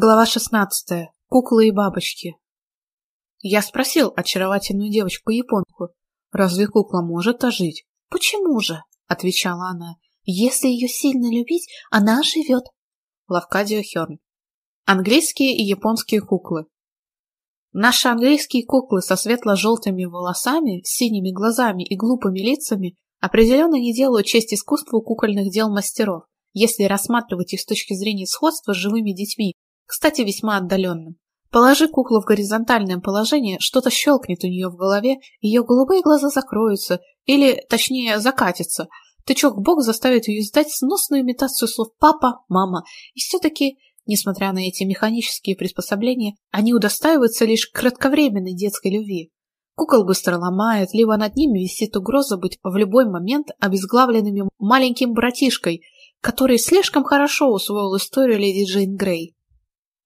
Глава 16. Куклы и бабочки. Я спросил очаровательную девочку-японку, «Разве кукла может ожить?» «Почему же?» — отвечала она. «Если ее сильно любить, она оживет». Лавкадио Херн. Английские и японские куклы. Наши английские куклы со светло-желтыми волосами, синими глазами и глупыми лицами определенно не делают честь искусству кукольных дел мастеров, если рассматривать их с точки зрения сходства с живыми детьми кстати, весьма отдаленным. Положи куклу в горизонтальное положение, что-то щелкнет у нее в голове, ее голубые глаза закроются, или, точнее, закатятся. Тычок бог заставит ее издать сносную имитацию слов «папа», «мама». И все-таки, несмотря на эти механические приспособления, они удостаиваются лишь кратковременной детской любви. Кукол быстро ломает, либо над ними висит угроза быть в любой момент обезглавленными маленьким братишкой, который слишком хорошо усвоил историю леди Джейн Грей.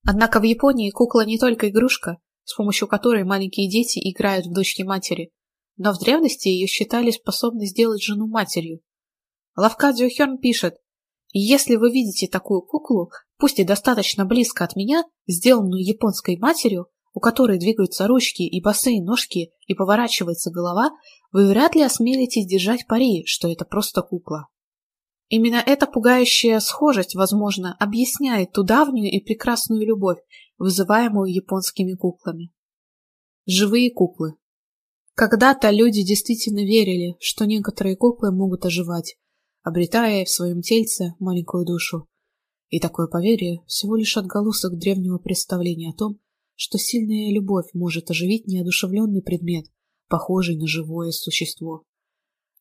Однако в Японии кукла не только игрушка, с помощью которой маленькие дети играют в дочки матери, но в древности ее считали способной сделать жену матерью. Лавкадзио Хёрн пишет, «Если вы видите такую куклу, пусть и достаточно близко от меня, сделанную японской матерью, у которой двигаются ручки и босые ножки и поворачивается голова, вы вряд ли осмелитесь держать пари, что это просто кукла. Именно эта пугающая схожесть, возможно, объясняет ту давнюю и прекрасную любовь, вызываемую японскими куклами. Живые куклы. Когда-то люди действительно верили, что некоторые куклы могут оживать, обретая в своем тельце маленькую душу. И такое поверье всего лишь отголосок древнего представления о том, что сильная любовь может оживить неодушевленный предмет, похожий на живое существо.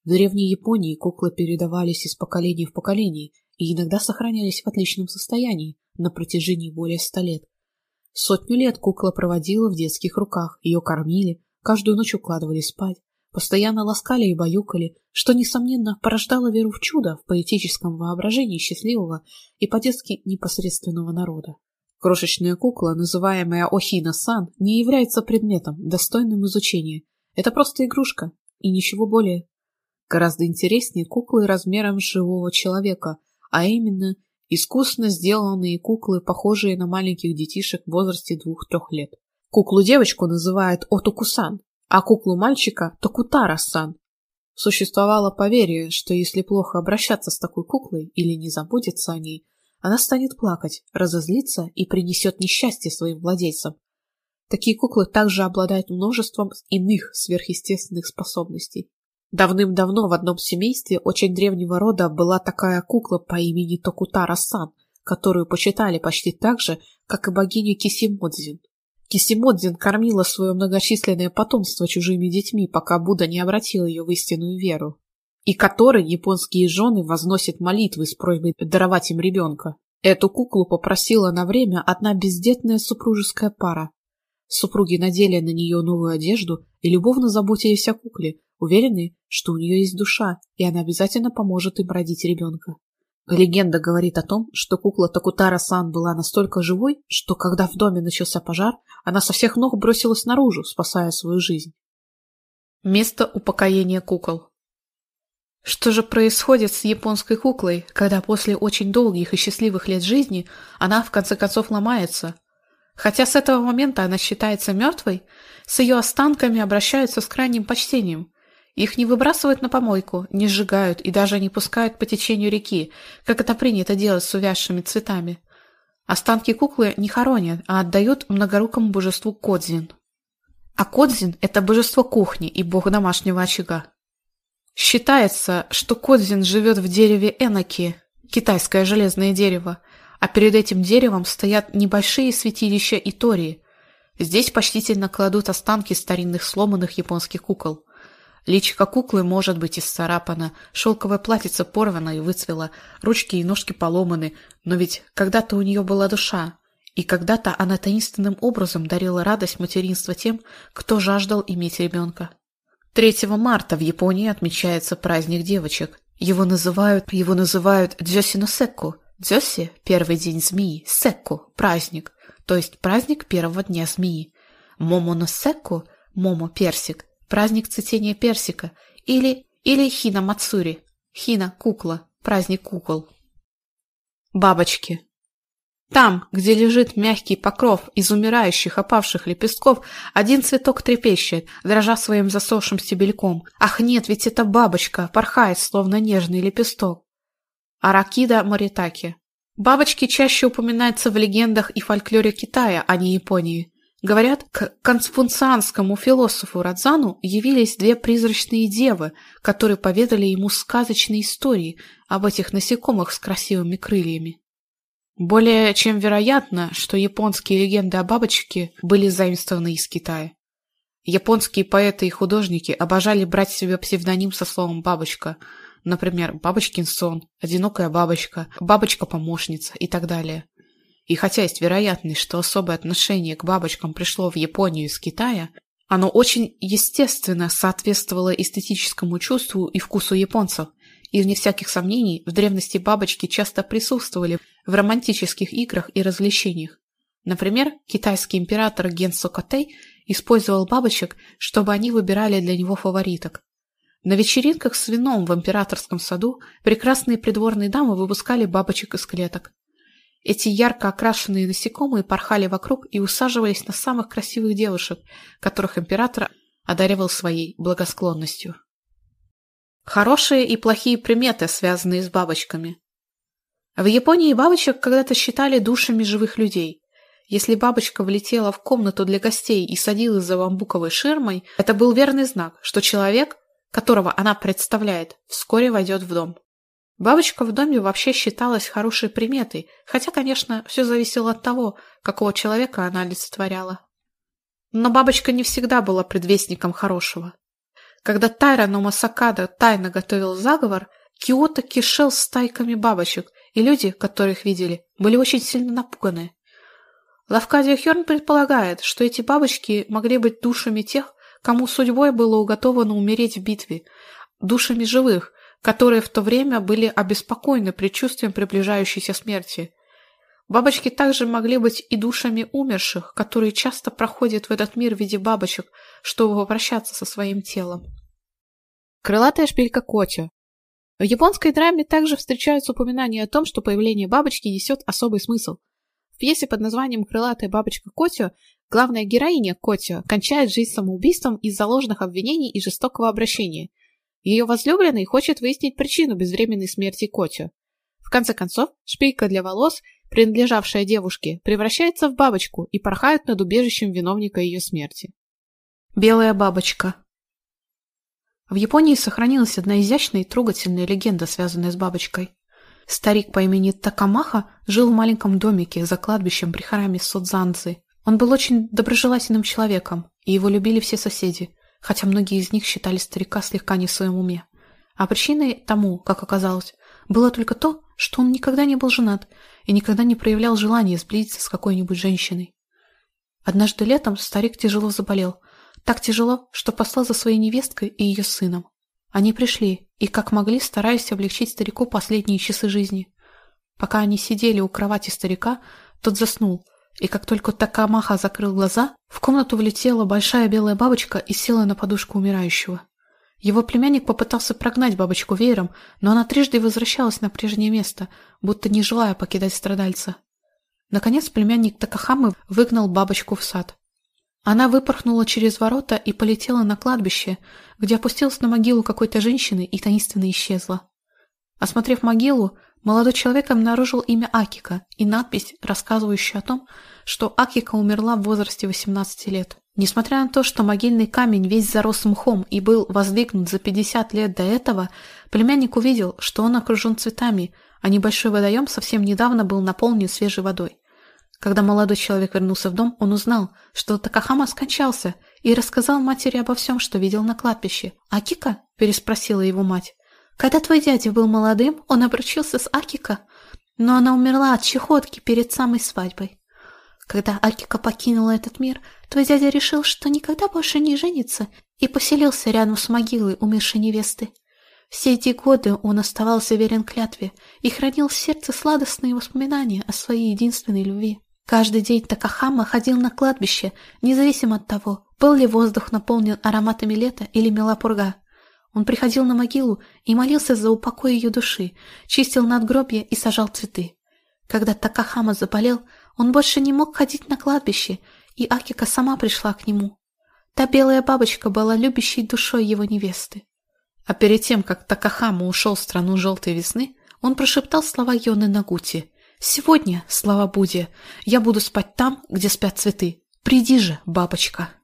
В Древние Японии куклы передавались из поколения в поколение и иногда сохранялись в отличном состоянии на протяжении более ста лет. Сотню лет кукла проводила в детских руках, ее кормили, каждую ночь укладывали спать, постоянно ласкали и баюкали, что, несомненно, порождало веру в чудо в поэтическом воображении счастливого и по-детски непосредственного народа. Крошечная кукла, называемая Охина-сан, не является предметом, достойным изучения. Это просто игрушка, и ничего более гораздо интереснее куклы размером с живого человека, а именно искусно сделанные куклы, похожие на маленьких детишек в возрасте двух-трех лет. Куклу-девочку называют Отукусан, а куклу-мальчика – Токутара-сан. Существовало поверье, что если плохо обращаться с такой куклой или не заботиться о ней, она станет плакать, разозлиться и принесет несчастье своим владельцам. Такие куклы также обладают множеством иных сверхъестественных способностей. Давным давно в одном семействе очень древнего рода была такая кукла по имени Токутара-сан, которую почитали почти так же, как и богиню Кисимодзин. Кисимодзин кормила свое многочисленное потомство чужими детьми, пока Будда не обратил ее в истинную веру, и которой японские жены возносят молитвы с просьбой даровать им ребенка. Эту куклу попросила на время одна бездетная супружеская пара. Супруги надели на нее новую одежду и любовно заботились о кукле, Уверены, что у нее есть душа, и она обязательно поможет им родить ребенка. Легенда говорит о том, что кукла Такутара-сан была настолько живой, что когда в доме начался пожар, она со всех ног бросилась наружу, спасая свою жизнь. Место упокоения кукол Что же происходит с японской куклой, когда после очень долгих и счастливых лет жизни она в конце концов ломается? Хотя с этого момента она считается мертвой, с ее останками обращаются с крайним почтением – их не выбрасывают на помойку, не сжигают и даже не пускают по течению реки, как это принято делать с увязшими цветами. Останки куклы не хоронят, а отдают многорукому божеству Кодзин. А Кодзин – это божество кухни и бог домашнего очага. Считается, что Кодзин живет в дереве Эноки, китайское железное дерево, а перед этим деревом стоят небольшие святилища Итории. Здесь почтительно кладут останки старинных сломанных японских кукол – Личико куклы может быть исцарапано, шелковое платьице порвано и выцвело, ручки и ножки поломаны, но ведь когда-то у нее была душа, и когда-то она таинственным образом дарила радость материнства тем, кто жаждал иметь ребенка. 3 марта в Японии отмечается праздник девочек. Его называют, его называют Дзёсиносекку. Дзёси – первый день змеи, секку – праздник, то есть праздник первого дня змеи. Момоносекку – момо – персик, праздник цветения персика, или, или хина мацури, хина – кукла, праздник кукол. Бабочки. Там, где лежит мягкий покров из умирающих опавших лепестков, один цветок трепещет, дрожа своим засохшим стебельком. Ах нет, ведь это бабочка, порхает, словно нежный лепесток. Аракида Моритаки. Бабочки чаще упоминаются в легендах и фольклоре Китая, а не Японии. Говорят, к конфуцианскому философу Радзану явились две призрачные девы, которые поведали ему сказочные истории об этих насекомых с красивыми крыльями. Более чем вероятно, что японские легенды о бабочке были заимствованы из Китая. Японские поэты и художники обожали брать себе псевдоним со словом «бабочка», например, «бабочкин сон», «одинокая бабочка», «бабочка-помощница» и так далее. И хотя есть вероятность, что особое отношение к бабочкам пришло в Японию из Китая, оно очень естественно соответствовало эстетическому чувству и вкусу японцев – и, вне всяких сомнений, в древности бабочки часто присутствовали в романтических играх и развлечениях. Например, китайский император Ген Сокотей использовал бабочек, чтобы они выбирали для него фавориток. На вечеринках с вином в императорском саду прекрасные придворные дамы выпускали бабочек из клеток. Эти ярко окрашенные насекомые порхали вокруг и усаживались на самых красивых девушек, которых император одаривал своей благосклонностью. Хорошие и плохие приметы, связанные с бабочками. В Японии бабочек когда-то считали душами живых людей. Если бабочка влетела в комнату для гостей и садилась за бамбуковой ширмой, это был верный знак, что человек, которого она представляет, вскоре войдет в дом. Бабочка в доме вообще считалась хорошей приметой, хотя, конечно, все зависело от того, какого человека она олицетворяла. Но бабочка не всегда была предвестником хорошего. Когда Тайра Номасакада тайно готовил заговор, Киото кишел стайками бабочек, и люди, которых видели, были очень сильно напуганы. Лавкадия Херн предполагает, что эти бабочки могли быть душами тех, кому судьбой было уготовано умереть в битве, душами живых, которые в то время были обеспокоены предчувствием приближающейся смерти. Бабочки также могли быть и душами умерших, которые часто проходят в этот мир в виде бабочек, чтобы попрощаться со своим телом. Крылатая шпилька Котя. В японской драме также встречаются упоминания о том, что появление бабочки несет особый смысл. В пьесе под названием «Крылатая бабочка Котио» главная героиня Котио кончает жизнь самоубийством из-за ложных обвинений и жестокого обращения – ее возлюбленный хочет выяснить причину безвременной смерти Котю. В конце концов, шпилька для волос, принадлежавшая девушке, превращается в бабочку и порхает над убежищем виновника ее смерти. Белая бабочка В Японии сохранилась одна изящная и трогательная легенда, связанная с бабочкой. Старик по имени Такамаха жил в маленьком домике за кладбищем при храме Судзанзы. Он был очень доброжелательным человеком, и его любили все соседи – хотя многие из них считали старика слегка не в своем уме. А причиной тому, как оказалось, было только то, что он никогда не был женат и никогда не проявлял желания сблизиться с какой-нибудь женщиной. Однажды летом старик тяжело заболел. Так тяжело, что послал за своей невесткой и ее сыном. Они пришли и, как могли, стараясь облегчить старику последние часы жизни. Пока они сидели у кровати старика, тот заснул, И как только Такамаха закрыл глаза, в комнату влетела большая белая бабочка и села на подушку умирающего. Его племянник попытался прогнать бабочку веером, но она трижды возвращалась на прежнее место, будто не желая покидать страдальца. Наконец племянник Такахамы выгнал бабочку в сад. Она выпорхнула через ворота и полетела на кладбище, где опустилась на могилу какой-то женщины и таинственно исчезла. Осмотрев могилу, Молодой человек обнаружил имя Акика и надпись, рассказывающая о том, что Акика умерла в возрасте 18 лет. Несмотря на то, что могильный камень весь зарос мхом и был воздвигнут за 50 лет до этого, племянник увидел, что он окружен цветами, а небольшой водоем совсем недавно был наполнен свежей водой. Когда молодой человек вернулся в дом, он узнал, что Такахама скончался и рассказал матери обо всем, что видел на кладбище. «Акика?» – переспросила его мать. Когда твой дядя был молодым, он обручился с Акика, но она умерла от чехотки перед самой свадьбой. Когда Акика покинула этот мир, твой дядя решил, что никогда больше не женится, и поселился рядом с могилой умершей невесты. Все эти годы он оставался верен клятве и хранил в сердце сладостные воспоминания о своей единственной любви. Каждый день Такахама ходил на кладбище, независимо от того, был ли воздух наполнен ароматами лета или мела пурга. Он приходил на могилу и молился за упокой ее души, чистил надгробье и сажал цветы. Когда Такахама заболел, он больше не мог ходить на кладбище, и Акика сама пришла к нему. Та белая бабочка была любящей душой его невесты. А перед тем, как Такахама ушел в страну желтой весны, он прошептал слова Йоны Нагути. «Сегодня, слава Будде, я буду спать там, где спят цветы. Приди же, бабочка!»